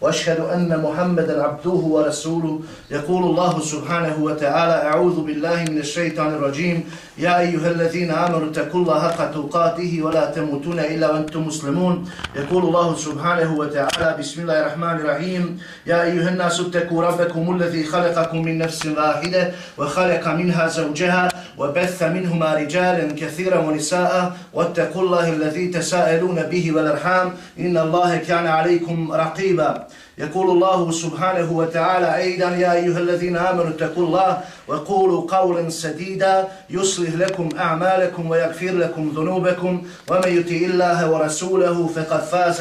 وأشهد أن محمدا عبده ورسوله. يقول الله سبحانه وتعالى أعوذ بالله من الشيطان الرجيم. يا أيها الذين آمنوا اتقوا الله حق تقاته ولا تموتون إلا وأنتم مسلمون. يقول الله سبحانه وتعالى بسم الله الرحمن الرحيم. يا أيها الناس اتقوا ربكم الذي خلقكم من نفس واحدة وخلق منها زوجها وبث منهما رجالا كثيرا ونساء. واتقوا الله الذي تساءلون به والأرحام. إن الله كان عليكم رقيبا. يقول الله سبحانه وتعالى أيضا يا أيها الذين آمنوا اتقوا الله وقولوا قولا سديدا يصلح لكم أعمالكم ويغفر لكم ذنوبكم ومن يطع الله ورسوله فقد فاز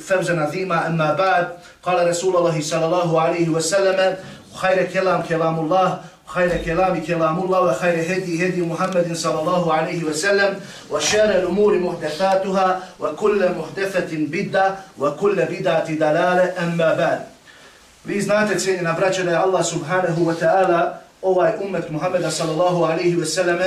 فوزا عظيما. أما بعد قال رسول الله صلى الله عليه وسلم خير كلام كلام الله. خير كلام كلام الله وخير هدي هدي محمد صلى الله عليه وسلم وشار الأمور محدثاتها وكل محدثة بدعة وكل بدعة دلالة أما بعد Vi znate, cijenjena braća, da je Allah subhanahu wa ta'ala ovaj umet Muhammeda sallallahu alaihi wa sallam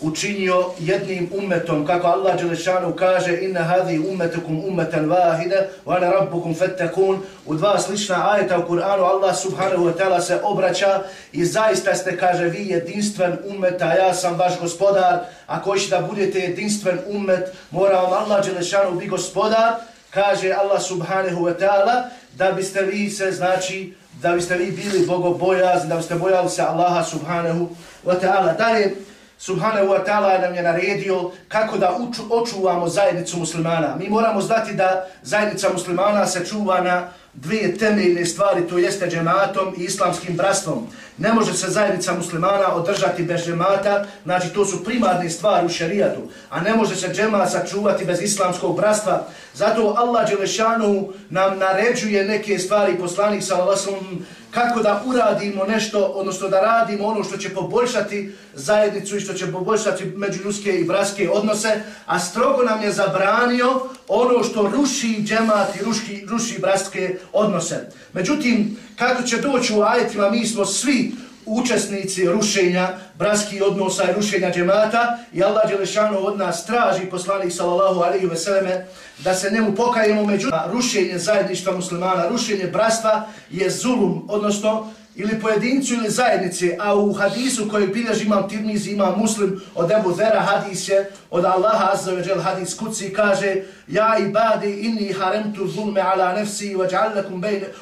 učinio jednim ummetom, kako Allah Đelešanu kaže inna hadhi ummetukum ummatan vahide wa ana rabbukum fattakun u dva slična ajeta u Kur'anu Allah subhanahu wa ta'ala se obraća i zaista ste, kaže, vi jedinstven ummet, a ja sam vaš gospodar, ako hoćete da budete jedinstven ummet, mora vam Allah Đelešanu biti gospodar, kaže Allah subhanahu wa ta'ala, da biste vi se, znači, da biste vi bili bogobojazni, da biste bojali se Allaha subhanahu wa ta'ala. Dalje, subhanahu wa ta'ala nam je naredio kako da uču, očuvamo zajednicu muslimana. Mi moramo znati da zajednica muslimana se čuva na dvije temeljne stvari, to jeste džematom i islamskim brastvom. Ne može se zajednica muslimana održati bez džemata, znači to su primarne stvari u šarijatu, a ne može se džemat sačuvati bez islamskog bratstva. Zato Allah Đelešanu nam naređuje neke stvari, poslanik sa Allahom, kako da uradimo nešto, odnosno da radimo ono što će poboljšati zajednicu i što će poboljšati međuljuske i bratske odnose, a strogo nam je zabranio ono što ruši džemat i ruši, ruši braske odnose. Međutim, kako će doći u ajetima, mi smo svi učesnici rušenja bratskih odnosa i rušenja džemata i Allah Đelešanu od nas traži poslanik sallallahu alaihi ve selleme da se njemu pokajemo među rušenje zajedništva muslimana, rušenje bratstva je zulum, odnosno ili pojedincu ili zajednici, a u hadisu koji bilježi imam tirmiz, imam muslim od Ebu Zera hadis je od Allaha azza ve džel hadis kuci kaže Ja ibadi inni haremtu zulme ala nefsi wa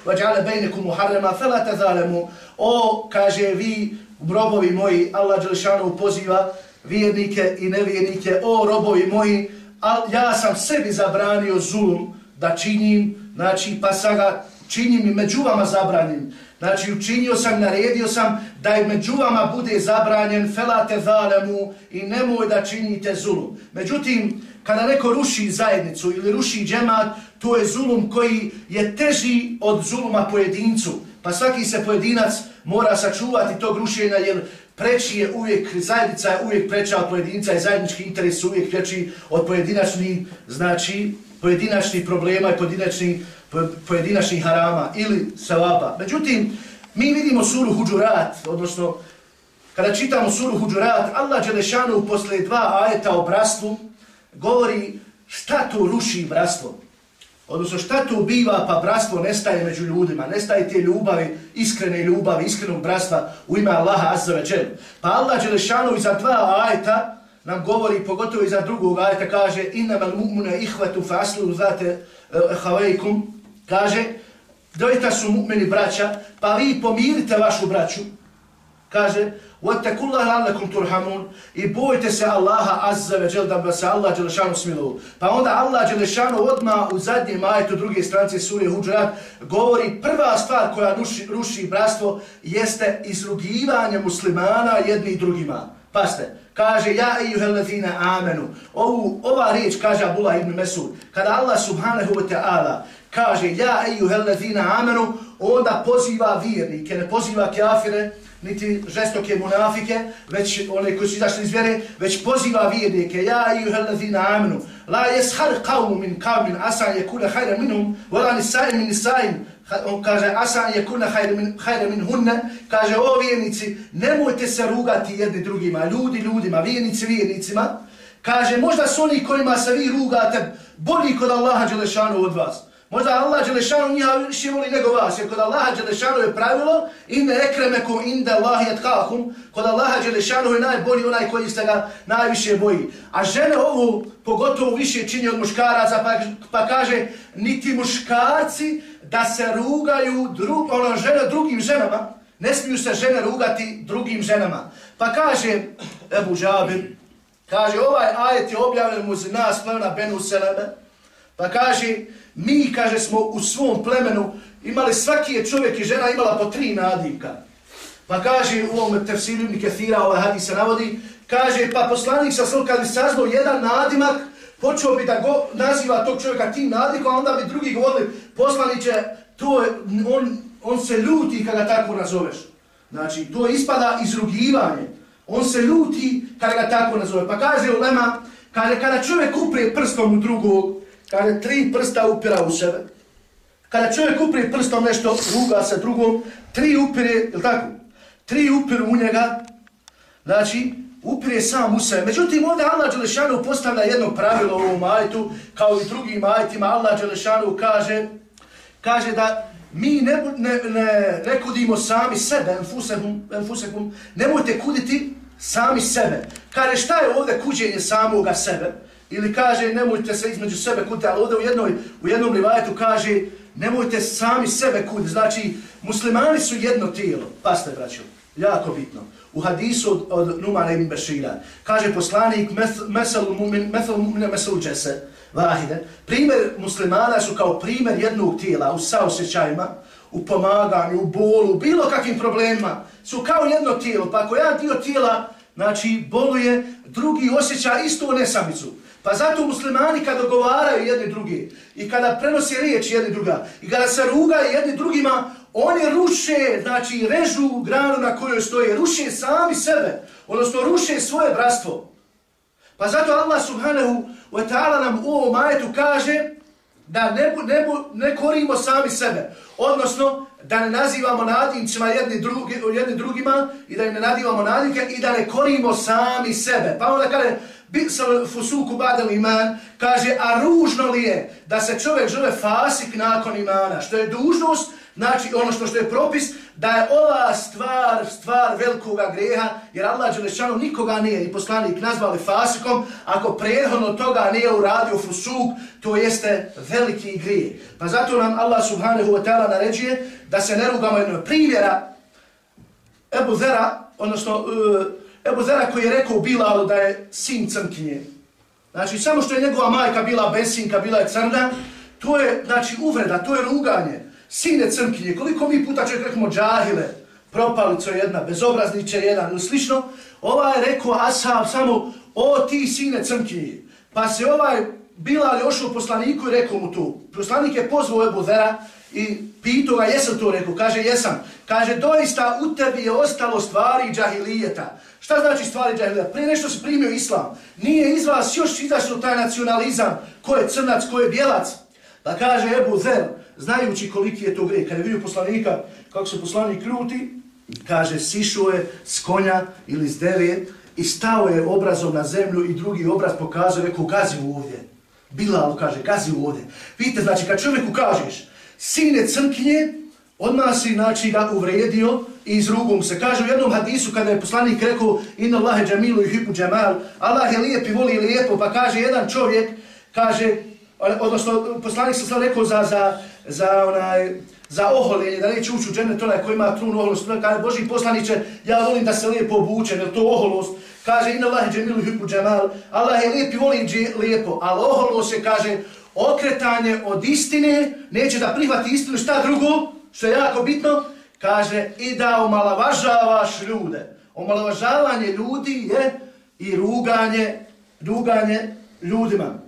ja'ala bejnekum muharrema fela te zalemu. O, kaže vi, robovi moji, Allah Đelešanu poziva vjernike i nevjernike, o robovi moji, al ja sam sebi zabranio zulum da činim, znači pa sada činim i među vama zabranim. Znači učinio sam, naredio sam da i među vama bude zabranjen felate zalemu i nemoj da činite zulum. Međutim, kada neko ruši zajednicu ili ruši džemat, to je zulum koji je teži od zuluma pojedincu. Pa svaki se pojedinac mora sačuvati tog rušenja jer preći je uvijek, zajednica je uvijek preća od pojedinca i zajednički interes uvijek preći od pojedinačnih, znači, pojedinačnih problema i pojedinačnih pojedinačnih harama ili savaba. Međutim, mi vidimo suru Huđurat, odnosno, kada čitamo suru Huđurat, Allah Đelešanu posle dva ajeta o brastvu govori šta to ruši brastvo. Odnosno, šta tu biva pa bratstvo nestaje među ljudima, nestaje te ljubavi, iskrene ljubavi, iskrenog bratstva u ime Allaha Azza wa Jel. Pa Allah Đelešanu iza dva ajta nam govori, pogotovo iza drugog ajta, kaže Inna mal mu'muna ihvatu fa aslu zate eh, havajkum, Kaže, dojta su mu'mini braća, pa vi pomirite vašu braću. Kaže, وَتَّكُ اللَّهَ لَعَلَّكُمْ تُرْحَمُونَ I bojte se Allaha azza ve džel da bi se Allah Đelešanu smilovu. Pa onda Allah Đelešanu odma u zadnjem majetu druge stranice sure Huđarat govori prva stvar koja ruši, ruši bratstvo jeste izrugivanje muslimana jedni drugima. Paste, kaže ja ejuhellezina amenu. Ovu, ova riječ kaže Abdullah ibn Mesud. Kada Allah subhanahu wa ta'ala kaže ja ejuhellezina amenu, onda poziva vjernike, ne poziva kafire, niti žestoke munafike, već one koji su izašli iz vjere, već poziva vjernike, ja i uhelazina amenu, la jeshar qavmu min qavmin asan je kule hajra minhum, vola nisajim min nisajim, on kaže asan je kuna hajde min, hajde min hunne, kaže o vjernici, nemojte se rugati jedni drugima, ljudi ljudima, vjernici vjernicima, kaže možda su oni kojima se vi rugate bolji kod Allaha Đelešanu od vas. Možda Allah Đelešanu njiha više voli nego vas, jer kod Allaha Đelešanu je pravilo inne ekremekum inda Allahi etkakum, kod Allaha Đelešanu je najbolji onaj koji se ga najviše boji. A žene ovu pogotovo više čini od muškaraca, pa, pa kaže niti muškarci da se rugaju dru, ono, žene drugim ženama, ne smiju se žene rugati drugim ženama. Pa kaže Ebu Džabir, kaže ovaj ajet je objavljen mu za nas plemena Benu Seleme, pa kaže mi, kaže, smo u svom plemenu imali svaki je čovjek i žena imala po tri nadivka. Pa kaže u ovom tefsiru Ibn Kethira, ovaj hadis se navodi, kaže pa poslanik sa sl, kad bi saznao jedan nadimak, počeo bi da go naziva tog čovjeka tim nadlikom, a onda bi drugi govorili, poslaniće, to je, on, on se ljuti kada tako nazoveš. Znači, to ispada izrugivanje. On se ljuti kada ga tako nazove. Pa kaže Ulema, kaže, kada čovjek uprije prstom u drugog, kada tri prsta upira u sebe, kada čovjek uprije prstom nešto, ruga sa drugom, tri upire, je tako? Tri upiru u njega, znači, uprije sam u sebe. Međutim, ovdje Allah Đelešanu postavlja jedno pravilo u ovom majtu, kao i drugim majtima, Allah Đelešanu kaže, kaže da mi ne, ne, ne, ne kudimo sami sebe, enfusekum, enfusekum, nemojte kuditi sami sebe. Kaže, šta je ovdje kuđenje samoga sebe? Ili kaže, nemojte se između sebe kuditi, ali ovdje u, jednoj, u jednom rivajetu kaže, nemojte sami sebe kuditi. Znači, muslimani su jedno tijelo. Pasne, braćo, jako bitno. U hadisu od, od Numara ibn Bešira, kaže poslanik, mesel mumin, mesel mumin, mesel džese, vahide. Primjer muslimana su kao primjer jednog tijela u saosjećajima, u pomaganju, u bolu, bilo kakvim problemima, su kao jedno tijelo. Pa ako jedan dio tijela, znači, boluje, drugi osjeća istu nesamicu. Pa zato muslimani kada dogovaraju jedni drugi i kada prenosi riječ jedni druga i kada se rugaju jedni drugima, oni ruše, znači režu granu na kojoj stoje, ruše sami sebe, odnosno ruše svoje bratstvo. Pa zato Allah subhanahu wa ta'ala nam u ovom ajetu kaže da ne, ne, ne korimo sami sebe, odnosno da ne nazivamo nadimcima jedni, drugi, jedni drugima i da ne nadivamo nadimke i da ne korimo sami sebe. Pa onda kaže, bisal fusuku badal iman, kaže, a ružno li je da se čovjek žele fasik nakon imana, što je dužnost, znači ono što, što je propis, da je ova stvar, stvar velikoga greha, jer Allah Đelešanu nikoga nije i poslanik nazvali fasikom, ako prethodno toga nije uradio fusuk, to jeste veliki grije. Pa zato nam Allah subhanahu wa ta'ala naređuje da se ne rugamo jednog primjera Ebu Zera, odnosno e, Ebu Zera koji je rekao Bilalu da je sin crnkinje. Znači, samo što je njegova majka bila besinka, bila je crna, to je, znači, uvreda, to je ruganje. Sine crnkinje, koliko mi puta čovjek rekamo džahile, propalico jedna, bezobrazniče jedan, ili slično, ovaj je rekao Asab samo, o ti sine crnkinje. Pa se ovaj Bilal je ošao poslaniku i rekao mu to. Poslanik je pozvao Ebu Zera i pitao ga, jesam to rekao? Kaže, jesam. Kaže, doista u tebi je ostalo stvari džahilijeta. Šta znači stvari džahilijeta? Prije nešto se primio islam. Nije iz vas još izašlo taj nacionalizam. Ko je crnac, ko je bijelac? Pa kaže Ebu Zer, znajući koliki je to gre, kada je vidio poslanika, kako se poslanik kruti, kaže, sišao je s konja ili s deve i stao je obrazom na zemlju i drugi obraz pokazao, rekao, gazi ovdje. Bilal kaže, gazi ovdje. Vidite, znači, kad čovjeku kažeš, sine crnkinje, odmah si znači, ga uvredio i izrugom se. Kaže u jednom hadisu kada je poslanik rekao inna Allahe džamilu i hipu džamal, Allah je lijep i voli lijepo, pa kaže jedan čovjek, kaže, odnosno poslanik se sad rekao za, za, za onaj, za oholjenje, da neće ući u džennet onaj koji ima trun oholost, kaže Boži poslaniće, ja volim da se lijepo obučem, jer to oholost, kaže inna Allahi džemilu i džemal, Allah je lijep i voli lijepo, ali oholost je, kaže, okretanje od istine, neće da prihvati istinu, šta drugo, što je jako bitno, kaže i da omalovažavaš ljude. Omalovažavanje ljudi je i ruganje, ruganje ljudima.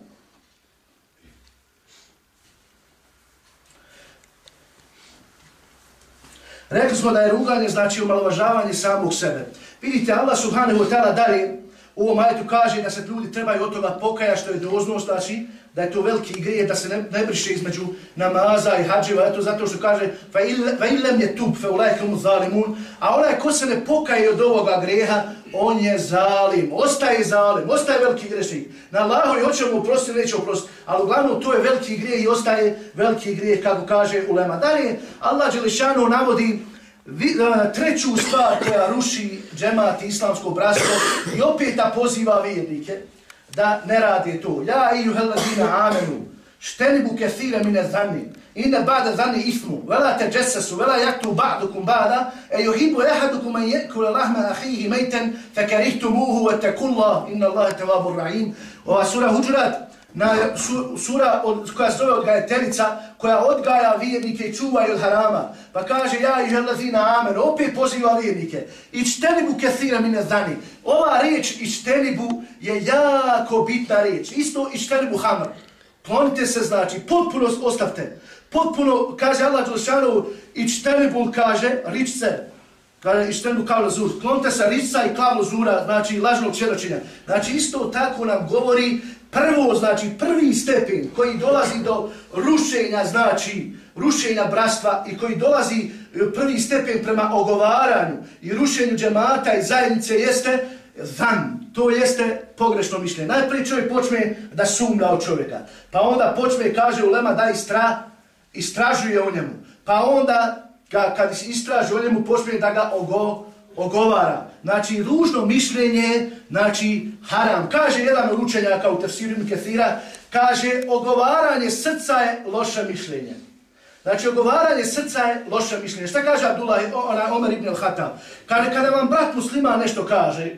Rekli smo da je ruganje znači omalovažavanje samog sebe. Vidite, Allah subhanahu wa ta'ala dalje u ovom ajetu kaže da se ljudi trebaju od toga pokaja što je doznost, znači da je to veliki grije, da se ne, ne briše između namaza i hađeva, eto zato što kaže fa ilem je tub fe ulajkom zalimun, a onaj ko se ne pokaje od ovoga greha, on je zalim, ostaje zalim, ostaje veliki grešnik. Na Allahu i hoće mu oprostiti, neće oprostiti, ali uglavnom to je veliki grije i ostaje veliki grije, kako kaže ulema. Dalje, Allah Đelešanu navodi treću stvar koja ruši džemat islamsko bratstvo i opet da poziva vjernike da ne radi to. Ja i juheladina amenu, štenibu kefire mine zanni, inne bada zanni ismu, vela te džesesu, vela jaktu ba'dukum bada, e juhibu ehadukum en jekule lahme ahihi mejten, fe kerihtu muhu, ve tekullah, inna Allahe tevabur ra'im. Ova sura Huđurat, na su, sura od, koja se zove odgajeterica, koja odgaja vjernike i čuva od harama. Pa kaže, ja i želazina amen, opet poziva vjernike. I čtenibu kethira mine zani. Ova reč i čtenibu je jako bitna reč. Isto i čtenibu hamr. Klonite se, znači, potpuno ostavte. Potpuno, kaže Allah Đelšanu, i čtenibu kaže, ričce, Kaže, i štenu kao zur. Klonite se rica i klavno zura, znači lažnog čeročinja. Znači, isto tako nam govori prvo, znači prvi stepen koji dolazi do rušenja, znači rušenja brastva i koji dolazi e, prvi stepen prema ogovaranju i rušenju džemata i zajednice jeste zan. To jeste pogrešno mišljenje. Najprije čovjek počne da sumlja od čovjeka. Pa onda počne, kaže ulema, da istra, istražuje o njemu. Pa onda, kad istražuje o njemu, počne da ga ogo, ogovara. Znači, ružno mišljenje, znači, haram. Kaže jedan od učenjaka u Tefsiru Kethira, kaže, ogovaranje srca je loše mišljenje. Znači, ogovaranje srca je loše mišljenje. Šta kaže Abdullah, ona, Omer ibn al-Hatab? Kaže, kada vam brat muslima nešto kaže,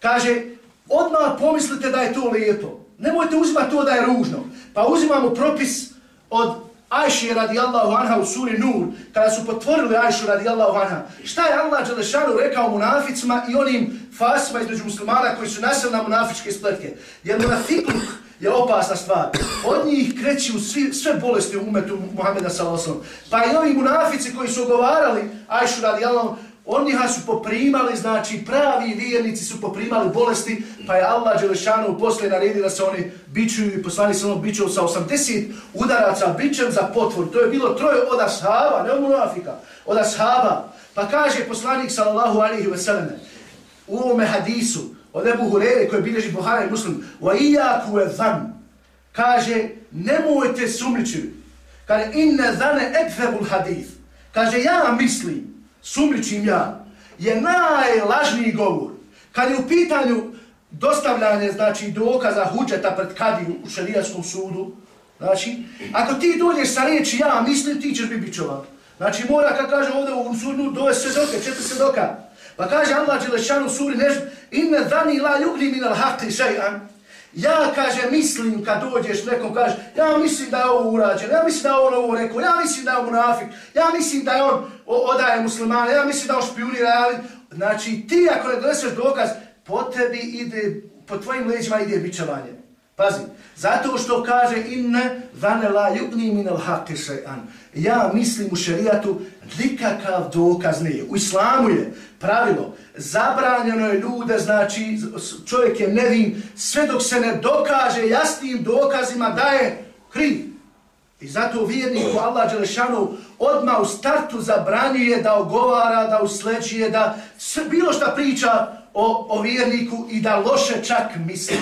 kaže, odmah pomislite da je to lijepo. Nemojte uzimati to da je ružno. Pa uzimamo propis od Ajši radijallahu anha u suri Nur, kada su potvorili Ajšu radijallahu anha, šta je Allah Đelešanu rekao munaficima i onim fasima između muslimana koji su nasili na munafičke spletke? Jer munafikluk je opasna stvar. Od njih kreću svi, sve bolesti u umetu Muhammeda s.a.v. Pa i ovi munafici koji su ogovarali Ajšu radijallahu Oni ha su poprimali, znači pravi vjernici su poprimali bolesti, pa je Allah Đelešanu poslije naredio da se oni bičuju i poslani se ono bičuju sa 80 udaraca bičem za potvor. To je bilo troje od ashaba, ne od munafika, od ashaba. Pa kaže poslanik sallallahu alihi veselene u ovome hadisu od Ebu Hurere koje bilježi Buhara i Muslim wa iyaku ve dhan, kaže nemojte sumničiti kaže inne zane ekfebul hadith kaže ja mislim sumričim ja, je najlažniji govor. Kad je u pitanju dostavljanje, znači, dokaza huđeta pred kadiju u šarijaskom sudu, znači, ako ti dođeš sa riječi ja mislim, ti ćeš biti bićovan. Znači, mora, kad kaže ovdje u sudnu, dove se doke, četiri se doka. Pa kaže Allah Đelešanu suri, neš, inne dhani la yugni minal haqi šajan, Ja, kaže, mislim kad dođeš nekom, kaže, ja mislim da je ovo urađeno, ja mislim da je on ovo rekao, ja mislim da je on munafik, ja mislim da je on odaje muslimane, ja mislim da on špionira, ali... Znači, ti ako ne doneseš dokaz, po tebi ide, po tvojim leđima ide bičevanje. Pazi, zato što kaže inne vane la yubni min al haqi shay'an. Ja mislim u šerijatu nikakav dokaz nije. U islamu je pravilo zabranjeno je ljude, znači čovjek je nevin sve dok se ne dokaže jasnim dokazima da je kriv. I zato vjerniku Allah Đelešanu odma u startu zabranjuje da ogovara, da usleđuje, da sve, bilo šta priča o, o vjerniku i da loše čak misli.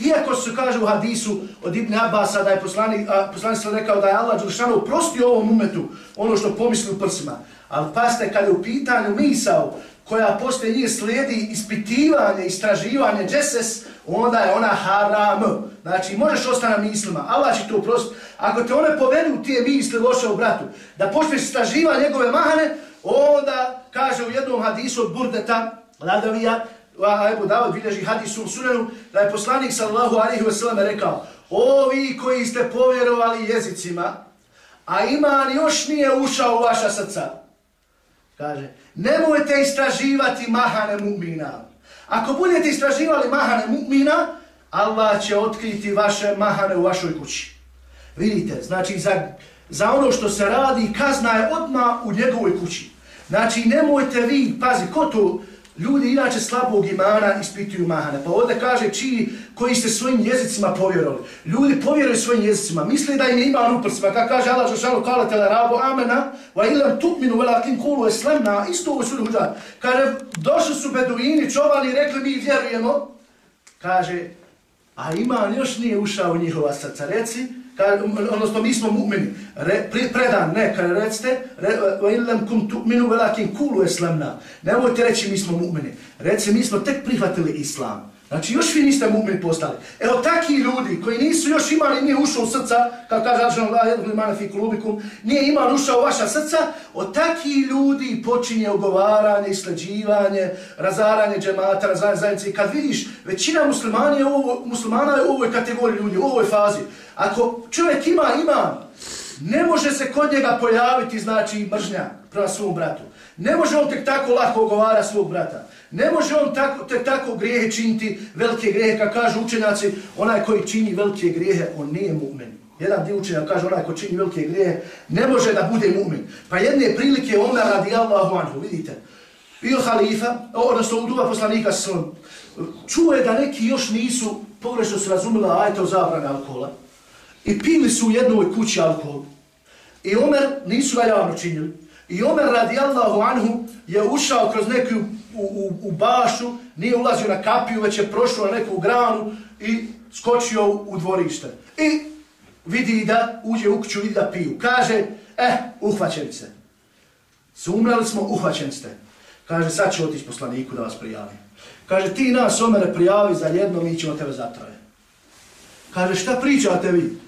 Iako se kaže u hadisu od Ibn Abasa da je poslanik, a, poslanik sam rekao da je Allah Đelšanu prostio ovom umetu ono što pomisli u prsima. Ali paste, kad je u pitanju misao koja posle nje slijedi ispitivanje, istraživanje, džeses, onda je ona haram. Znači, možeš ostati na mislima, Allah će to prosti. Ako te one povedu tije misli loše u bratu, da počneš istraživa njegove mahane, onda kaže u jednom hadisu od Burdeta, Ladavija, a Ebu Davud bilježi hadis u sunenu, da je poslanik sallahu alihi wasallam rekao, ovi koji ste povjerovali jezicima, a iman još nije ušao u vaša srca, kaže, nemojte istraživati mahane mu'mina. Ako budete istraživali mahane mu'mina, Allah će otkriti vaše mahane u vašoj kući. Vidite, znači za, za ono što se radi, kazna je odma u njegovoj kući. Znači, nemojte vi, pazi, ko to, ljudi inače slabog imana ispituju mahane. Pa ovdje kaže čiji koji ste svojim jezicima povjerovali. Ljudi povjeruju svojim jezicima, Misle da im je iman u prsima. Kako kaže Allah Žešanu, kala tele rabu amena, wa ilam tukminu velakin kulu eslemna, isto ovo suri huđa. Kaže, došli su beduini, čovali i rekli mi vjerujemo. Kaže, a iman još nije ušao u njihova srca. Reci, odnosno mi smo mu'mini, re, predan, ne, kada recite, wa illam kum tu'minu velakin kulu eslamna, nemojte reći mi smo mu'mini, reci mi smo tek prihvatili islam. Znači, još vi niste mu'mini postali. Evo, takvi ljudi koji nisu još imali, nije ušao u srca, kao kaže Adžan Allah, jednog imana fi kulubikum, nije imali ušao u vaša srca, od takvi ljudi počinje ogovaranje, isleđivanje, razaranje džemata, razaranje zajednice. I kad vidiš, većina muslimana je, ovo, muslimana je u ovoj kategoriji ljudi, u ovoj fazi. Ako čovjek ima ima, ne može se kod njega pojaviti, znači, mržnja prema svom bratu. Ne može on tek tako lako ogovara svog brata. Ne može on tako, tek tako grijehe činiti, velike grijehe, kad kažu učenjaci, onaj koji čini velike grijehe, on nije mu'min. Jedan dio učenja kaže, onaj koji čini velike grijehe, ne može da bude mu'min. Pa jedne prilike Omer radi Allahu anhu, vidite, bio halifa, odnosno u duba poslanika s svojom, čuo je da neki još nisu pogrešno se razumila ajta o zabrane alkohola i pili su u jednoj kući alkohol. I Omer nisu ga javno činili. I Omer radijallahu anhu je ušao kroz neku u, u, u bašu, nije ulazio na kapiju, već je prošao na neku granu i skočio u dvorište. I vidi da uđe u kuću, vidi da piju. Kaže, eh, uhvaćeni se. Sumrali smo, uhvaćeni ste. Kaže, sad ću otići poslaniku da vas prijavi. Kaže, ti nas, Omere, prijavi za jedno, mi ćemo tebe zatroje. Kaže, šta pričate vi?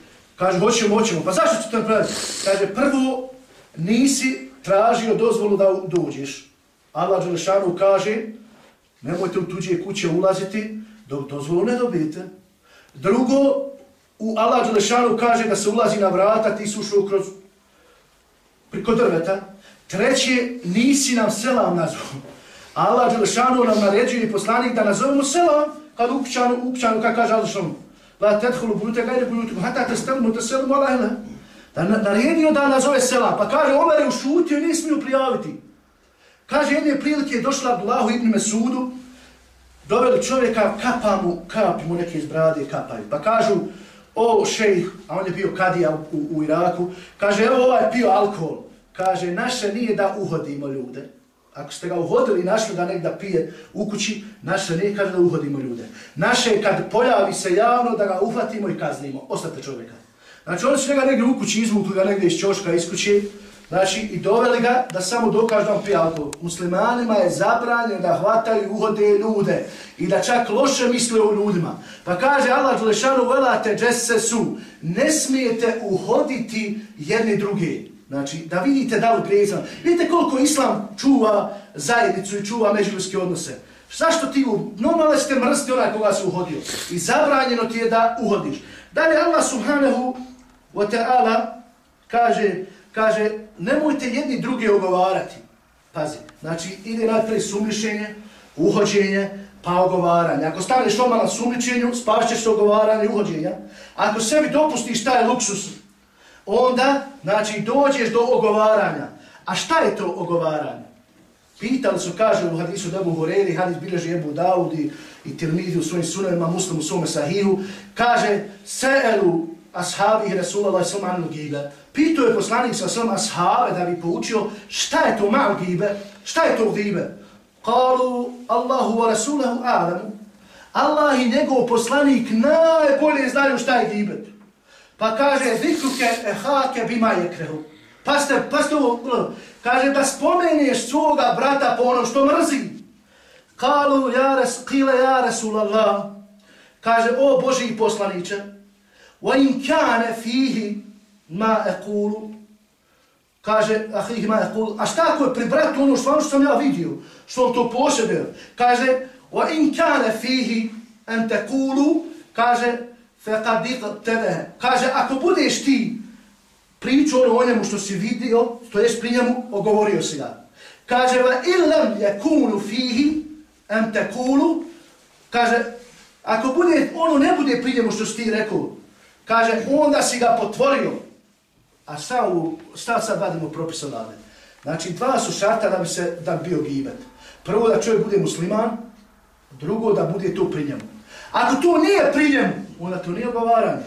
Kaže, hoćemo, hoćemo. Pa zašto ću to napraviti? Kaže, prvo, nisi tražio dozvolu da dođeš. Allah Đelešanu kaže, nemojte u tuđe kuće ulaziti dok dozvolu ne dobijete. Drugo, u Allah Đelešanu kaže da se ulazi na vrata, ti su ušao kroz priko drveta. Treće, nisi nam selam nazvao. Allah Đelešanu nam naređuje poslanik da nazovemo selam kad u kućanu, u kućanu, kad kaže Allah Đelešanu. La tedhulu bujute gajde bujutu, hata te stelmu te selamu alahele. Da naredio da nazove sela, pa kaže Omer je ušutio i nije smiju prijaviti. Kaže, jedne prilike je došla Abdullahu ibn Mesudu, doveli čovjeka, kapa mu, kapi mu neke iz brade, kapaju. Pa kažu, o šejh, a on je bio kadija u, u, u Iraku, kaže, evo ovaj pio alkohol. Kaže, naše nije da uhodimo ljude. Ako ste ga uhodili i našli da nekda pije u kući, naše nije kaže da uhodimo ljude. Naše je kad pojavi se javno da ga uhvatimo i kaznimo. Ostate čovjeka. Znači, oni su njega negdje u kući izvukli ga negdje iz čoška, iz kuće, Znači, i doveli ga da samo dokažu on pije alkohol. Muslimanima je zabranjeno da hvataju uhode ljude i da čak loše misle o ljudima. Pa kaže Allah Đelešanu, velate džese su, ne smijete uhoditi jedni drugi. Znači, da vidite da li prijezan. Vidite koliko Islam čuva zajednicu i čuva međuljske odnose. Zašto ti u... Normalno ste mrsti onaj koga su uhodio. I zabranjeno ti je da uhodiš. Dalje Allah subhanahu wa ta'ala kaže kaže, nemojte jedni druge ogovarati. Pazi, znači, ide najprej sumlišenje, uhođenje, pa ogovaranje. Ako staneš odmah na sumličenju, spašćeš se ogovaranje i uhođenja. Ako sebi dopustiš taj luksus, onda, znači, dođeš do ogovaranja. A šta je to ogovaranje? Pitali su, kaže u hadisu Debu Horeli, hadis bileži Ebu Daudi i Tirmidi u svojim sunovima, muslim u svome sahihu, kaže, se'elu ashabi Resulallah sallam anu gibe. Pitao je poslanik sa sallam ashabe da bi poučio šta je to mal gibe, šta je to gibe. Kalu Allahu wa Rasulahu alamu. Allah i njegov poslanik najbolje znaju šta je gibet. Pa kaže, zikruke hake bima je krehu. Pa ste, pa ste ovo, ono, kaže, da spomenješ svoga brata po ono što mrzi. Kalu jares, kile jares, ulala. Kaže, o Boži poslaniče, wa im kjane fihi ma ekulu. Kaže, ahih ma ekulu. A šta ako je pri bratu ono što, ono što sam ja vidio, što on to posjeduje? Kaže, wa im kjane fihi en tekulu. Kaže, fe tebe. Kaže, ako budeš ti pričao ono o njemu što si vidio, to jest pri njemu, ogovorio si ga. Kaže, va illam je kunu fihi em te kulu, kaže, ako bude, ono ne bude pri njemu što si ti rekao, Kaže, onda si ga potvorio. A šta, u, šta sad vadimo propis odavde? Znači, dva su šarta da bi se da bi bio gibet. Prvo da čovjek bude musliman, drugo da bude to pri njemu. Ako to nije pri njemu, onda to nije ogovaranje.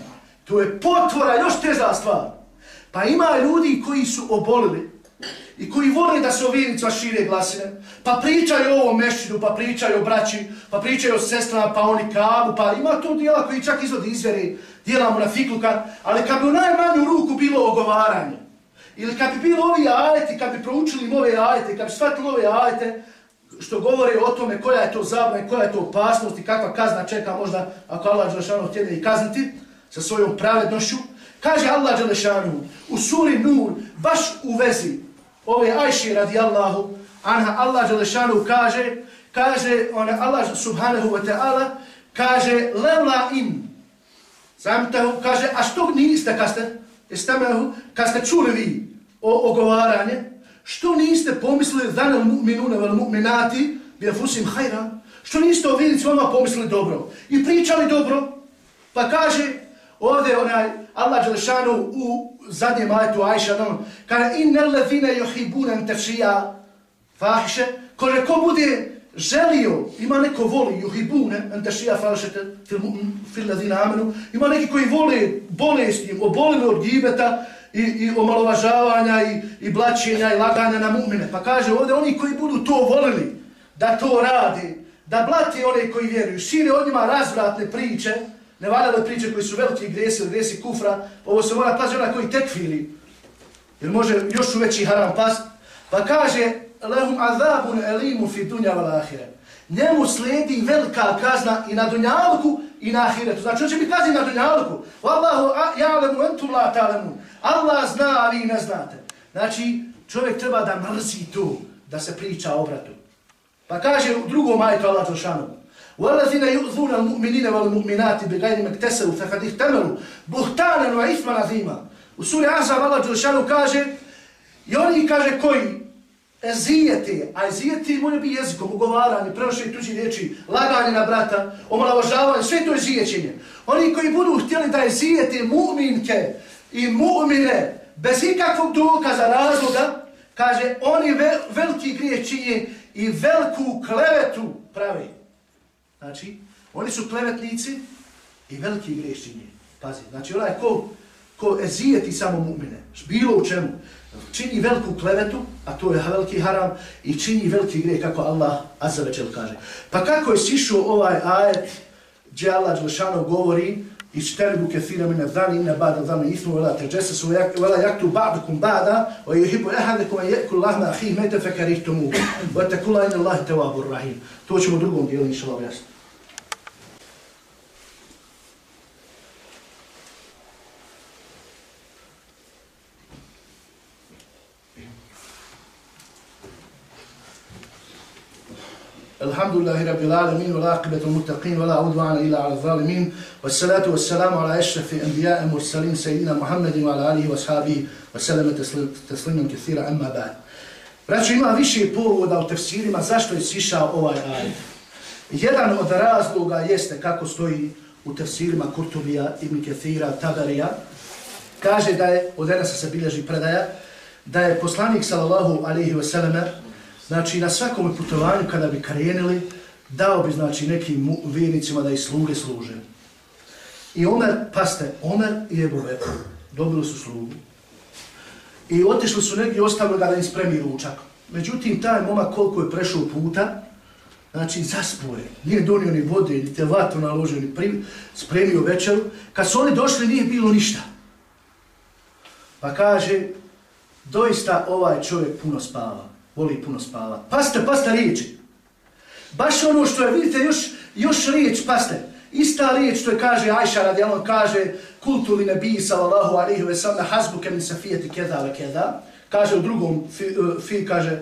To je potvora, još teža stvar. Pa ima ljudi koji su obolili i koji vole da se o vjernicima šire glasine, pa pričaju o ovom mešćinu, pa pričaju o braći, pa pričaju o sestrama, pa oni kavu, pa ima tu dijela koji čak izvodi izvjeri, dijela mu na fikluka, ali kad bi u najmanju ruku bilo ogovaranje, ili kad bi bilo ovi ajeti, kad bi proučili ove ajete, kad bi shvatili ove ajete, što govore o tome koja je to zabava koja je to opasnost i kakva kazna čeka možda ako Allah Đelešanu htjede i kazniti sa svojom pravednošću. Kaže Allah Đelešanu u suri Nur, baš u vezi ove Ajši radijallahu anha Allah Đelešanu kaže, kaže ona Allah subhanahu wa ta'ala, kaže levla im, zamtahu, kaže, a što niste, kad ste, kad ste čuli vi o ogovaranje, Što niste pomislili zanel mu'minuna vel mu'minati bi afusim hajra? Što niste o vidici vama pomislili dobro? I pričali dobro? Pa kaže ovdje onaj Allah Đelešanu u zadnjem ajetu Ajša ono, nam kada inne lefine johibune tefšija fahiše kaže ko bude želio, ima neko voli juhibune, tefšija falšete, fil, fil ladina amenu ima neki koji vole bolesti, obolili od gibeta i, i omalovažavanja i, i blačenja i laganja na mu'mine. Pa kaže ovdje oni koji budu to volili da to radi, da blati one koji vjeruju, šire od njima razvratne priče, ne valjale priče koji su veliki gresi ili gresi kufra, ovo se mora pazi ona koji tekfiri, jer može još u veći haram pas, pa kaže lehum azabun elimu fi dunja val ahire. Njemu slijedi velika kazna i na dunjalku i na ahiretu. Znači on će biti kazni na dunjalku. Wallahu ja'lemu entum la ta'lemun. Allah zna, a vi ne znate. Znači, čovjek treba da mrzi tu, da se priča o obratu. Pa kaže u drugom majtu Allah Đošanu, وَالَّذِينَ يُؤْذُونَ الْمُؤْمِنِينَ وَالْمُؤْمِنَاتِ بِغَيْنِ مَكْتَسَرُ فَقَدْ اِحْتَمَلُ بُهْتَانًا وَإِثْمَ نَذِيمًا U suri Azab Allah Đošanu kaže, i oni kaže koji ezijeti, a ezijeti može biti jezikom, ugovaranje, prenošenje tuđi riječi, laganje na brata, omalavožavanje, sve to je zijećenje. Oni koji budu htjeli da ezijete mu'minke, i mu'mine bez ikakvog dokaza razloga, kaže, oni vel, veliki grije činje i veliku klevetu pravi. Znači, oni su klevetnici i veliki grije činje. Pazi, znači, onaj ko, ko ezijeti samo mu'mine, bilo u čemu, čini veliku klevetu, a to je veliki haram, i čini veliki grijeh, kako Allah azavečel kaže. Pa kako je sišao ovaj ajet, gdje Allah Đelšanov govori, i terbu kethira mine dhani, ina bada dhani, ismu vela teđese su vela jaktu ba'dukum ba'da, o jehibu ehadekuma je'ku lahna ahih, mejte fekarih tomu, o te kula ina Allahi tevabur rahim. To ćemo u drugom dijelu, inša jasno. Alhamdulillahi rabbil alamin wa laqibatul muttaqin wa la udwana ila ala zalimin wa salatu wa salamu ala ashrafi anbiya'i mursalin sayyidina Muhammadin wa ala alihi wa sahabihi wa salama tasliman kathira amma ba'd Braćo, ima više povoda u tefsirima zašto je sišao ovaj ajet. Jedan od razloga jeste kako stoji u tefsirima Kurtubija, Ibn Kethira, Tagarija. Kaže da je, od Enasa se bilježi predaja, da je poslanik sallallahu alihi wasallam znači na svakom putovanju kada bi krenili, dao bi znači nekim vjernicima da i sluge služe. I Omer, paste, Omer i Ebu Bekr dobili su slugu. I otišli su negdje ostavili da im spremi ručak. Međutim, taj momak koliko je prešao puta, znači zaspoje, nije donio ni vode, ni te vatru naložio, ni prim, spremio večeru. Kad su oni došli, nije bilo ništa. Pa kaže, doista ovaj čovjek puno spava voli puno spavat. Paste, paste riječi. Baš ono što je, vidite, još, još riječ, paste. Ista riječ što je kaže Ajša radijalno, kaže kultu li nebi sallallahu alihi ve sallam min safijeti keda ve keda. Kaže u drugom, fi, eh, fi kaže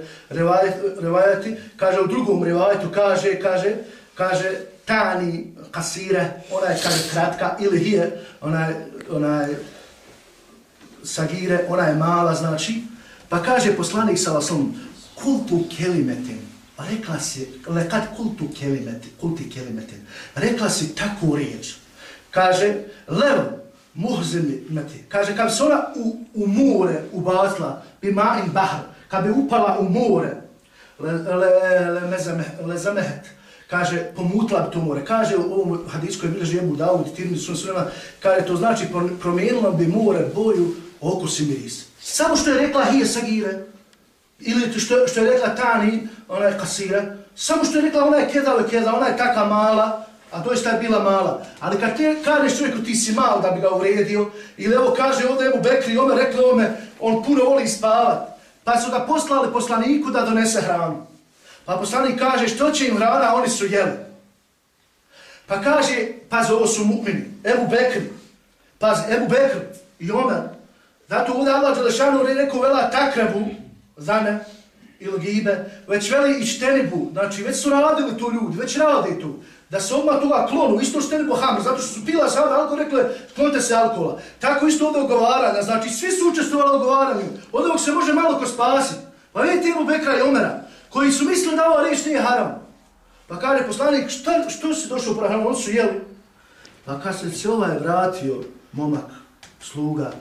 revajati, kaže u drugom revajetu, kaže, kaže, kaže tani kasire, ona je kaže kratka, ili hije, ona je, ona je sagire, ona je mala, znači. Pa kaže poslanik sallallahu kultu kelimetin, rekla si, lekad kultu kelimetin, kulti kelimetin, rekla si takvu riječ. Kaže, lev, muhzimi, meti, kaže, kad se ona u, u more ubazla, bi ma'in bahr, kad bi upala u more, le, le, le, mezame, le zamehet, kaže, pomutla bi to more. Kaže u ovom hadijskoj bilježi Ebu Dawud, Tirmi, Sun Sunema, kaže, to znači promijenilo bi more boju, okus i miris. Samo što je rekla hije sagire, ili što, što je rekla tani, ona je kasira, samo što je rekla ona je kedala keda, ona je taka mala, a doista je bila mala. Ali kad te kažeš čovjeku ti si mal da bi ga uvredio, ili evo kaže ovdje Ebu Bekri, ome rekli ome, on puno voli spavat, pa su ga poslali poslaniku da donese hranu. Pa poslanik kaže što će im hrana, oni su jeli. Pa kaže, paz ovo su mu'mini, Ebu Bekri, paz Ebu Bekri i Omer, zato ovdje Allah Đelešanu rekao vela takrebu, zane ili gibe, već veli i štenibu, znači već su radili to ljudi, već radi to, da se odmah toga klonu, isto štenibu hamr, zato što su pila sada alkohol, rekli, klonite se alkohola. Tako isto ovdje ogovaranja, znači svi su učestvovali ogovaranju, od ovog se može malo ko spasiti. Pa vidite Ebu Bekra i Omera, koji su mislili da ova riječ nije haram. Pa kaže poslanik, šta, što si došao u haram, oni su jeli. Pa kad se se ovaj vratio, momak, sluga,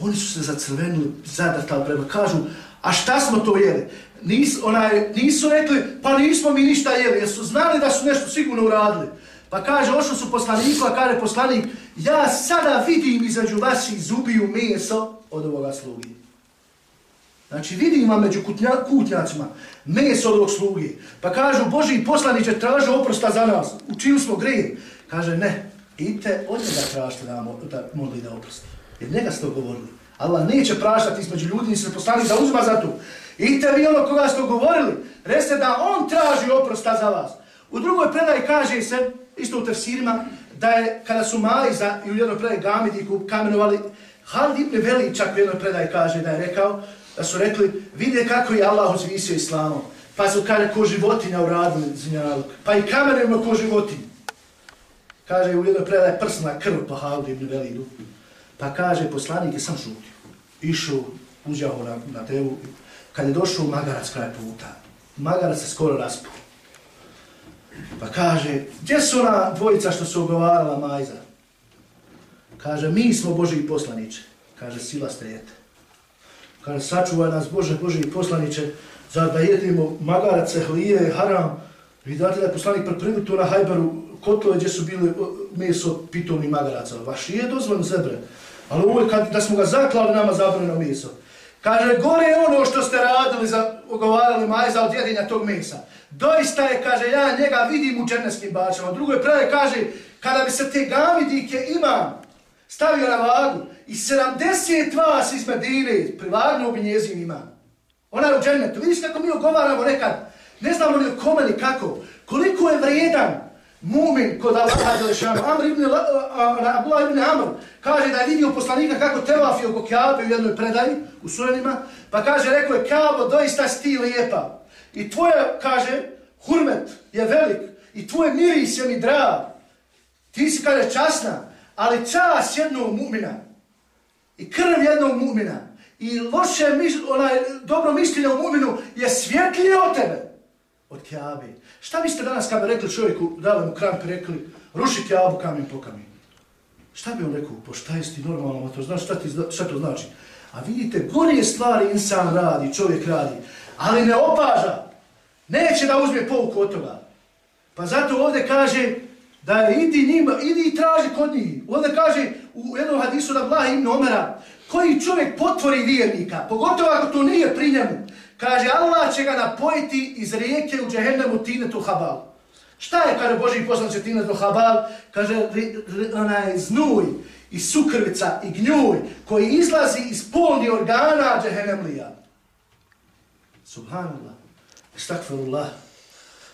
oni su se zacrvenili, zadrtali prema, kažu, a šta smo to jeli? nis, onaj, nisu rekli, pa nismo mi ništa jeli, jer su znali da su nešto sigurno uradili. Pa kaže, ošli su poslaniku, a kaže poslanik, ja sada vidim izađu vaših zubiju meso od ovoga slugi. Znači, vidim vam među kutnja, kutnjacima meso od ovog slugi. Pa kažu, Boži poslaniće traže oprosta za nas. Učili smo grije. Kaže, ne, idite od njega tražite da, da molite da oprosti. Jer njega ste govorili. Allah neće praštati između ljudi, ni se poslanik da uzma za to. Idite vi ono koga ste govorili, reste da on traži oprosta za vas. U drugoj predaj kaže se, isto u tefsirima, da je kada su Maliza i u jednoj predaj Gamidiku kamenovali, Halid ibn Veli čak u jednoj predaj kaže da je rekao, da su rekli, vide kako je Allah uzvisio islamom. Pa su kaže ko životinja uradili zinjalog, Pa i kamenujemo ko životinja. Kaže u jednoj predaj prsna krv pa Halid ibn Velidu. Pa kaže poslanik je sam šutio. Išao, uđao na, na devu. kad je došao magarac kraj puta, magarac se skoro raspuo. Pa kaže, gdje su ona dvojica što su ogovarala majza? Kaže, mi smo Boži poslaniče. Kaže, sila stejete. Kaže, sačuvaj nas Bože, Boži poslaniče, za da jedimo magarace, hlije, haram. Vi date da je poslanik pripremio to na hajberu, kotlove gdje su bili meso pitovni magaraca. Vaš je dozvan zebre. Ali ovo je kad, da smo ga zaklali nama zabrano meso. Kaže, gore je ono što ste radili, za, ogovarali majza od jedinja tog mesa. Doista je, kaže, ja njega vidim u černeskim bačama. Drugo je prave, kaže, kada bi se te gamidike imam stavio na vagu i 70 vas iz Medine privagnuo bi njezin imam. Ona je u džennetu. Vidiš kako mi ogovaramo nekad. Ne znamo ni o kome ni kako. Koliko je vrijedan mumin kod Allaha Đelešanu. Amr ibn, Abdullah ibn Amr kaže da je vidio poslanika kako tevafio oko Kaabe u jednoj predaji u surenima, pa kaže, rekao je, Kaabo, doista si ti lijepa. I tvoje, kaže, hurmet je velik i tvoje miris je mi drag. Ti si, kaže, časna, ali čas jednog mu'mina i krv jednog mu'mina i loše, onaj, dobro mišljenje o mu'minu je svjetlije od tebe od Kjabe. Šta biste danas kada rekli čovjeku, dali mu krampi, rekli, ruši Kjabu kamen po kamen. Šta bi on rekao? Po šta jesi ti normalno, to znaš, šta, ti, šta to znači? A vidite, gore stvari insan radi, čovjek radi, ali ne opaža. Neće da uzme pouku od toga. Pa zato ovdje kaže da je idi njima, idi i traži kod njih. Ovdje kaže u jednom hadisu da Blaha im Omera, koji čovjek potvori vjernika, pogotovo ako to nije pri njemu, kaže Allah će ga napojiti iz rijeke u džehennemu tinetu habal. Šta je, kaže Boži poslanče tinetu habal? Kaže, onaj znuj i sukrvica i gnjuj koji izlazi iz polni organa džehennemlija. Subhanallah. Estakfirullah.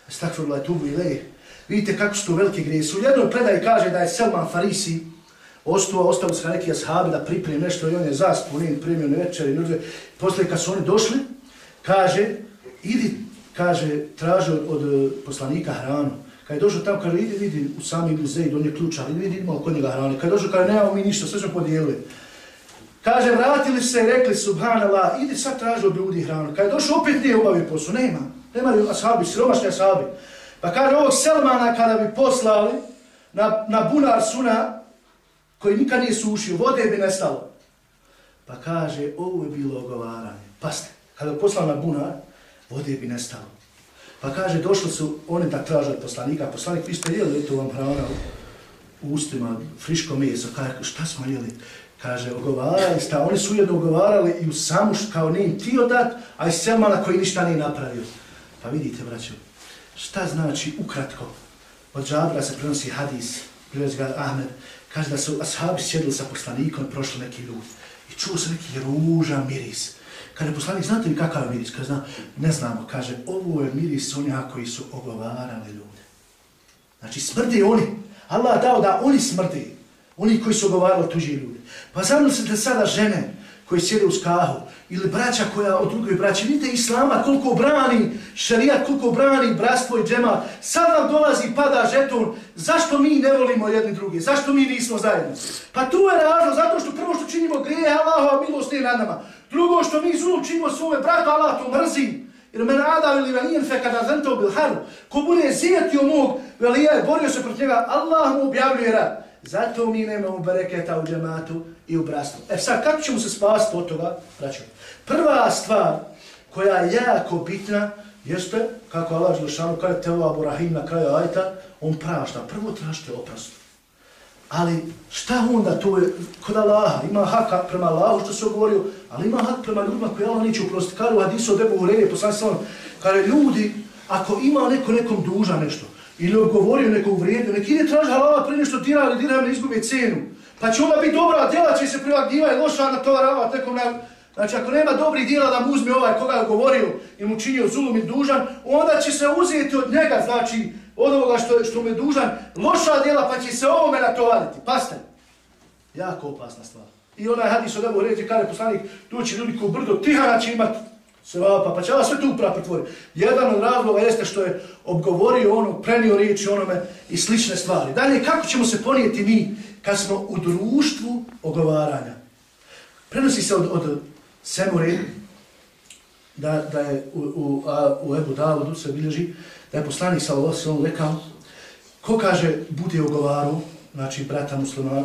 Estakfirullah tubu ilaj. Vidite kako su to velike grije. U jednoj predaj kaže da je Selman Farisi ostao, ostao sa neki ashabi da pripremi nešto i on je zaspu, nije primio na večer i nužde. Poslije kad su oni došli, kaže, idi, kaže, traže od, od eh, poslanika hranu. Kad je došao tamo, kaže, idi, vidi u sami muzej, donje ključa, idi, vidi, imao kod njega hrane. Kad je došao, kaže, nemamo mi ništa, sve smo podijelili. Kaže, vratili se i rekli, subhanallah, idi sad traži od ljudi hranu. Kad je došao, opet nije obavio posao, nema. Nema li ashabi, siromašni ashabi. Pa kaže, ovog Selmana kada bi poslali na, na bunar suna, koji nikad nije sušio, vode bi nestalo. Pa kaže, ovo je bilo ogovaranje. Paste, Kada je poslana bunar, vode bi nestalo. Pa kaže, došli su oni da traže od poslanika. Poslanik, vi ste jeli to vam hrana u ustima, friško meso. Kaže, šta smo jeli? Kaže, ogovarali ste, oni su ujedno ogovarali i u samu kao ne im ti odat, a i Selmana koji ništa nije napravio. Pa vidite, braćo, šta znači ukratko? Od Džabra se prenosi hadis, prenosi ga Ahmed, kaže da su ashabi sjedili sa poslanikom i prošli neki ljudi. I čuo se neki ružan miris. Kaže poslanik, znate li kakav je miris? Kaže, zna, ne znamo. Kaže, ovo je miris onih koji su ogovarali ljude. Znači, smrdi oni. Allah dao da oni smrdi. Oni koji su ogovarali tuđi ljude. Pa zamislite sada žene koji sjede u skahu ili braća koja od drugoj braći. Vidite Islama koliko brani šarijat, koliko brani bratstvo i džema. Sad nam dolazi pada žeton. Zašto mi ne volimo jedni drugi? Zašto mi nismo zajedno? Pa tu je razlog, zato što prvo što činimo grije, Allahova milost nije nad nama. Drugo što mi zlu činimo svome bratu, Allah to mrzi. Jer men ada ili velijen fe kada zento bil haru. Ko bude zijetio mog velija i borio se protiv njega, Allah mu objavljuje rad. Zato mi nemamo bereketa u džematu i u brastu. E sad, kako ćemo se spasti od toga? Braćo, prva stvar koja je jako bitna jeste, kako Allah Želešanu kaže te ova na kraju ajta, on prašta. Prvo tražite oprost. Ali šta onda to je kod Allaha? Ima hak prema Allahu što se govorio, ali ima hak prema ljudima koji Allah neće uprostiti. Kada u hadisu od Ebu Hureyre, poslani se kada ljudi, ako ima neko nekom duža nešto, ili ogovorio neko uvrijedio, neki ide traži halala prije što dira ili dira ne izgubi cenu. Pa će onda biti dobra, djela će se prilagdiva loša na tovarava tekom na... Znači, ako nema dobrih djela da mu uzme ovaj koga je govorio i mu činio zulum i dužan, onda će se uzeti od njega, znači, od ovoga što, što mu je dužan, loša djela pa će se ovome natovariti. Paste, jako opasna stvar. I onaj hadis od Ebu ređe, kada je poslanik, doći ljudi ko brdo, tihana će imati se pa će Allah sve tu upravo pretvoriti. Jedan od razloga jeste što je obgovorio ono, prenio riječi onome i slične stvari. Dalje, kako ćemo se ponijeti mi kad smo u društvu ogovaranja? Prenosi se od, od Semure, da, da je u, u, a, u Ebu Davodu se bilježi, da je poslanik sa Allahom rekao, ko kaže bude ogovarao znači brata muslimana,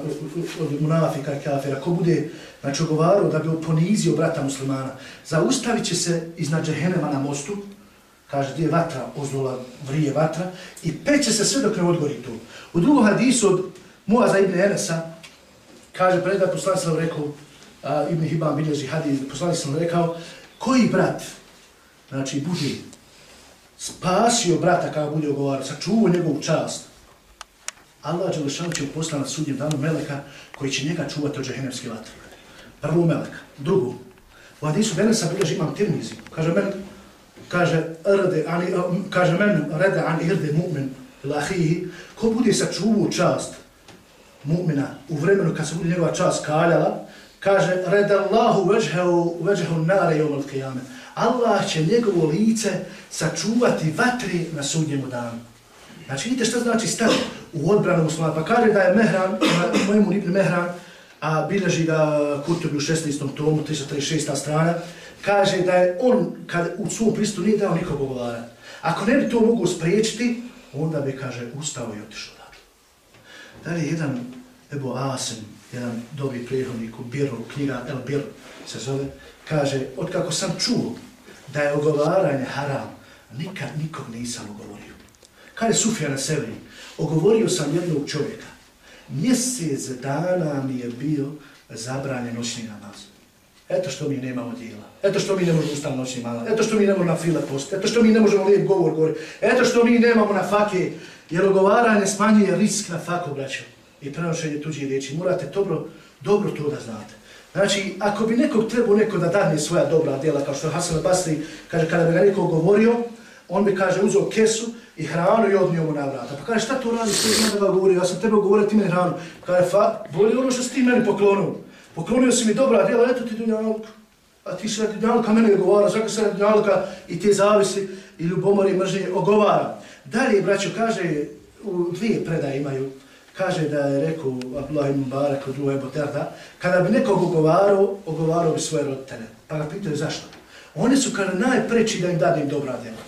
od munafika kafira, ko bude znači, ogovarao da bi ponizio brata muslimana, zaustavit će se iznad džehenema na mostu, kaže gdje je vatra, ozdola vrije vatra, i peće se sve dok ne odgori to. U drugom hadisu od Muaza ibn Enesa, kaže predaj poslani sam rekao, a, ibn Hibban bilježi hadis, poslani sam rekao, koji brat, znači bude spasio brata kada bude ogovarao, sačuvao njegovu čast, Allah Đelešanu će uposlati na sudnjem danu meleka koji će njega čuvati od džahenemske vatre. Prvo meleka. Drugo, u Hadisu Benesa bilježi imam tirmizi. Kaže men, kaže, rde, ani, kaže men, rade an irde mu'min lahihi, ko bude sačuvao čast mu'mina u vremenu kad se bude njegova čast kaljala, kaže, rade Allahu veđhehu, veđhehu nare jom qiyame. Allah će njegovo lice sačuvati vatri na sudnjemu danu. Znači, vidite što znači stav u odbranu muslima. Pa kaže da je Mehran, mojemu Ibn Mehran, a bilježi ga Kurtobi u 16. tomu, 336. strana, kaže da je on, kad u svom pristu nije dao nikog ogovara. Ako ne bi to mogu spriječiti, onda bi, kaže, ustao i otišao dakle. Da li jedan Ebu Asim, jedan dobri prijehodnik u Biru, knjiga El Bir se zove, kaže, od kako sam čuo da je ogovaranje haram, nikad nikog nisam ogovorio. Kada je Sufija na ogovorio sam jednog čovjeka, mjesec dana mi je bio zabranjen noćni namaz. Eto što mi nemamo djela. Eto što mi ne možemo ustati noćni namaz. Eto što mi ne možemo na file post. Eto što mi ne možemo lijep govor govoriti. Eto što mi nemamo na fake. Jer ogovaranje smanjuje risk na faku, braćo. I prenošenje tuđih riječi. Morate dobro, dobro to da znate. Znači, ako bi nekog trebao neko da dadne svoja dobra djela, kao što Hasan Basri kaže, kada bi ga neko govorio, on bi, kaže, uzeo kesu i hranu i odnio mu na vrata. Pa kaže, šta to radi, što je da govori, ja sam tebe govorio, ti meni hranu. Kaže, fa, bolje ono što si ti meni poklonio. Poklonio si mi dobra djela, eto ti dunjalka. A ti se dunjalka mene govara, zaka se dunjalka i te zavisi i ljubomori i mržnje ogovara. Dalje, braćo, kaže, u dvije predaje imaju, kaže da je rekao Abdullah ibn Barak od Uwe Boterda, kada bi nekog ogovarao, ogovarao bi svoje roditelje. Pa ga pitaju zašto. Oni su kada najpreći da im dadim dobra djela.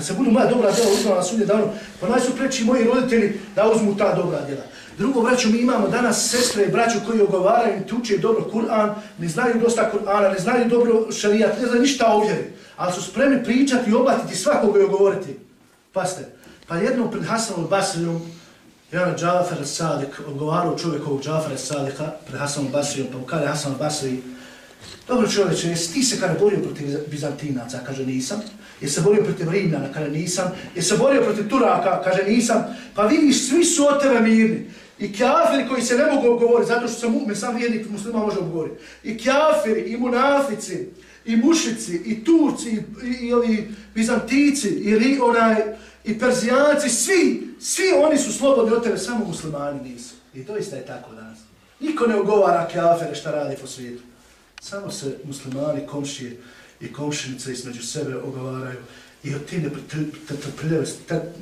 Kad se budu moja dobra djela uzmala na sudnje danu, pa najsu preći moji roditelji da uzmu ta dobra djela. Drugo, braću, mi imamo danas sestre i braću koji ogovaraju i tuče dobro Kur'an, ne znaju dosta Kur'ana, ne znaju dobro šarijat, ne znaju ništa o vjeri, ali su spremni pričati i oblatiti svakoga i ogovoriti. Paste, pa jednom pred Hasanom Basrijom, jedan Džafer Sadik, odgovarao čovjek ovog Džafara Sadika pred Hasanom Basrijom, pa mu kada je Hasan Basrij, dobro čovječe, jesi ti se kada borio protiv Bizantinaca, kaže nisam, je se borio protiv Rimljana, kaže nisam, je se borio protiv Turaka, kaže nisam, pa vidiš, svi su od tebe mirni. I kafiri koji se ne mogu govoriti, zato što sam mu'min, sam vjernik muslima može govoriti. I kafiri, i munafici, i mušici, i turci, i, i, i ovi bizantici, i, ri, onaj, i perzijanci, svi, svi oni su slobodni od tebe, samo muslimani nisu. I to isto je tako danas. Niko ne ogovara kafire šta radi po svijetu. Samo se muslimani, komšije i komšinice između sebe ogovaraju i od te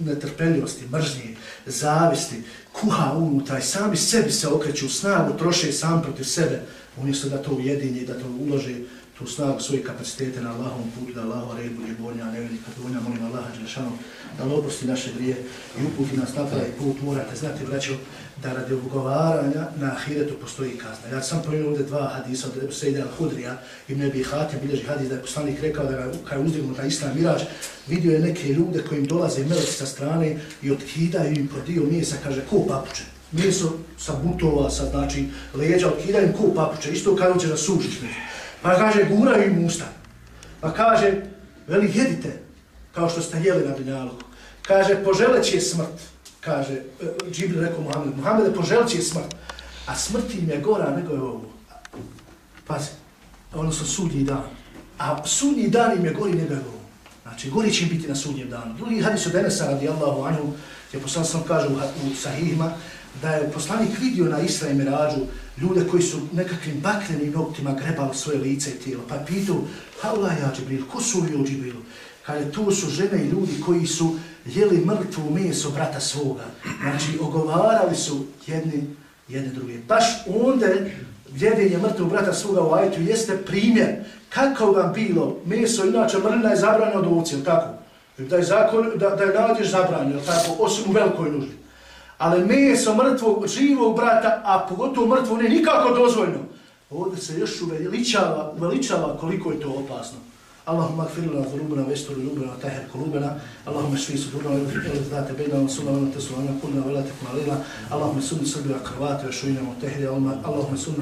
netrpeljivosti, mržnje, zavisti, kuha unutaj, sami sebi se okreću u snagu, troše sam protiv sebe, umjesto da to ujedinje i da to ulože tu snagu svoje kapacitete na Allahom putu, da Allaho red bude bolja, a ne velika donja, molim Allaha Đelešanu, da li oprosti naše grije i uputi nas na pravi put, morate znati, braćo, da radi ugovaranja na ahiretu postoji kazna. Ja sam pojel ovdje dva hadisa od Sejde al-Hudrija i ne bi hatim bilježi hadis da je poslanik rekao da kada je uzdignut na islam mirač, vidio je neke ljude kojim dolaze meleci sa strane i otkidaju im po dio mjesa, kaže, ko papuče? Mjeso sa butova, sa znači leđa, otkidaju im ko papuče, isto kada će da sužiš među. Pa kaže, guraju im usta. Pa kaže, veli, jedite, kao što ste jeli na dunjalu. Kaže, poželeći je smrt. Kaže, e, Džibril rekao Muhammed, Muhammed, poželit će smrt. A smrt im je gora nego je ovo. Pazi, odnosno sudnji dan. A sudnji dan im je gori nego je ovo. Znači, gori će biti na sudnjem danu. Drugi hadis od Enesa radijallahu anhu, je poslan sam kaže u, u sahihima, da je poslanik vidio na Isra i Mirađu ljude koji su nekakvim bakrenim noktima grebali svoje lice i tijelo. Pa pitu, haula ja Džibril, ko su ovi o Džibrilu? Kaže, tu su žene i ljudi koji su jeli mrtvu meso brata svoga. Znači, ogovarali su jedni, jedne druge. Baš onda gdjedenje mrtvu brata svoga u ajtu jeste primjer kako vam bilo meso, inače mrna je zabranjeno od ovci, tako? Da je, zakon, da, da je nađeš zabranjeno, tako? Osim u velikoj nuždi ali meso mrtvog, živog brata, a pogotovo mrtvo, ne nikako dozvoljno. Ovdje se još uveličava, uveličava koliko je to opasno. اللهم اغفر لنا ذنوبنا واستر ذنوبنا وطهر قلوبنا اللهم اشفي صدورنا واغفر ذات بيننا وصلنا ولا تسلنا كلنا ولا تكن علينا اللهم سن صدر القرات وشوينا متحدة اللهم سن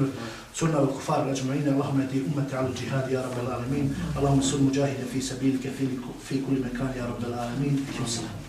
سنة الكفار أجمعين اللهم يدي أمة على الجهاد يا رب العالمين اللهم سن مجاهدا في سبيلك في كل مكان يا رب العالمين والسلام